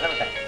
இருமாங்கனி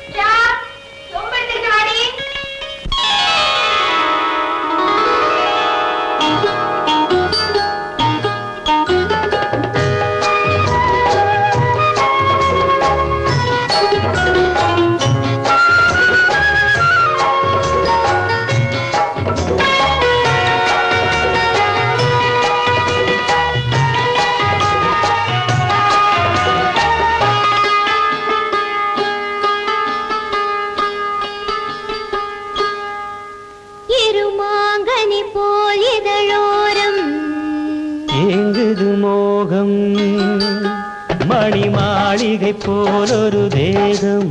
ஏங்குது மோகம். மணி மாளிகை போலொரு தேகம்.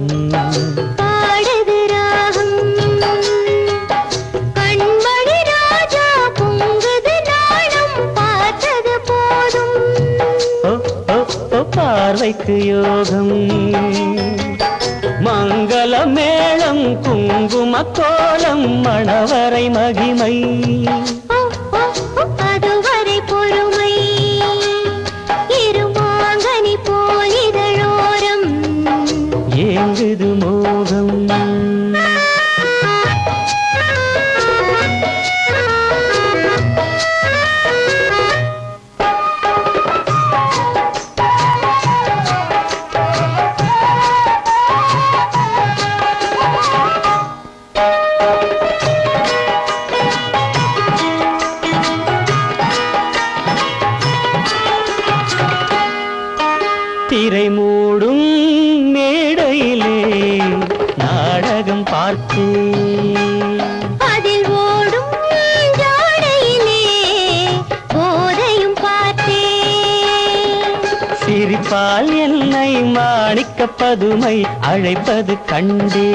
பார்வைக்கு யோகம். மங்கள மேளம் குங்கும கோலம் மணவரை மகிமை. மோகம் திரை பார்த்தேன் அதில் ஓடும் போதையும் பார்த்தேன். சிரிப்பால் என்னை மாணிக்க பதுமை அழைப்பது கண்டே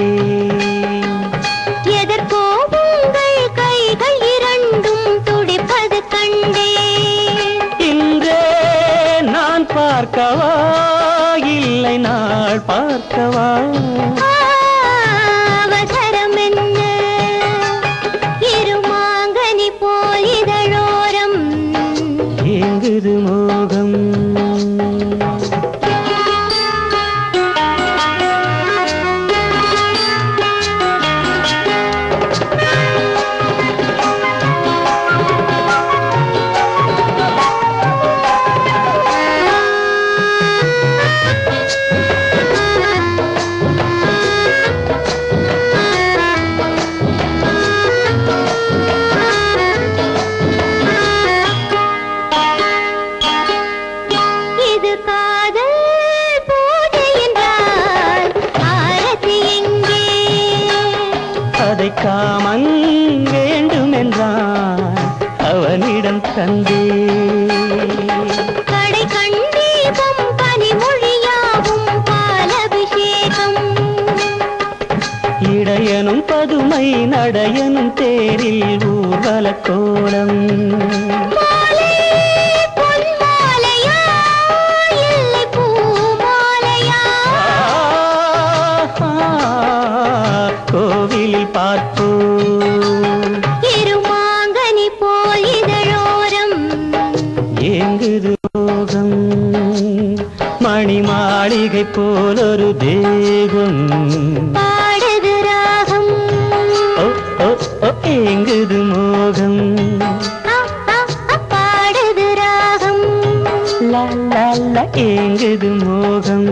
எதற்கோ உங்கள் கைகள் இரண்டும் துடிப்பது கண்டேன். இன்றே நான் பார்க்கவா இல்லை நாள் பார்க்கவா? ஏங்குது அதை காமன் வேண்டும் என்றான் அவனிடம் தந்தே இடையனும் பதுமை நடையனும் தேரில் ஊர்வல கோலம். பார்ப்போம் இருமாங்கனி போல் இதழோரம். ஏங்குது மோகம் மணி மாளிகை போலொரு தேகம். பாடுது ராகம். ஓ ஓ ஓ ஏங்குது மோகம். பாடுது ராகம். ஏங்குது மோகம்.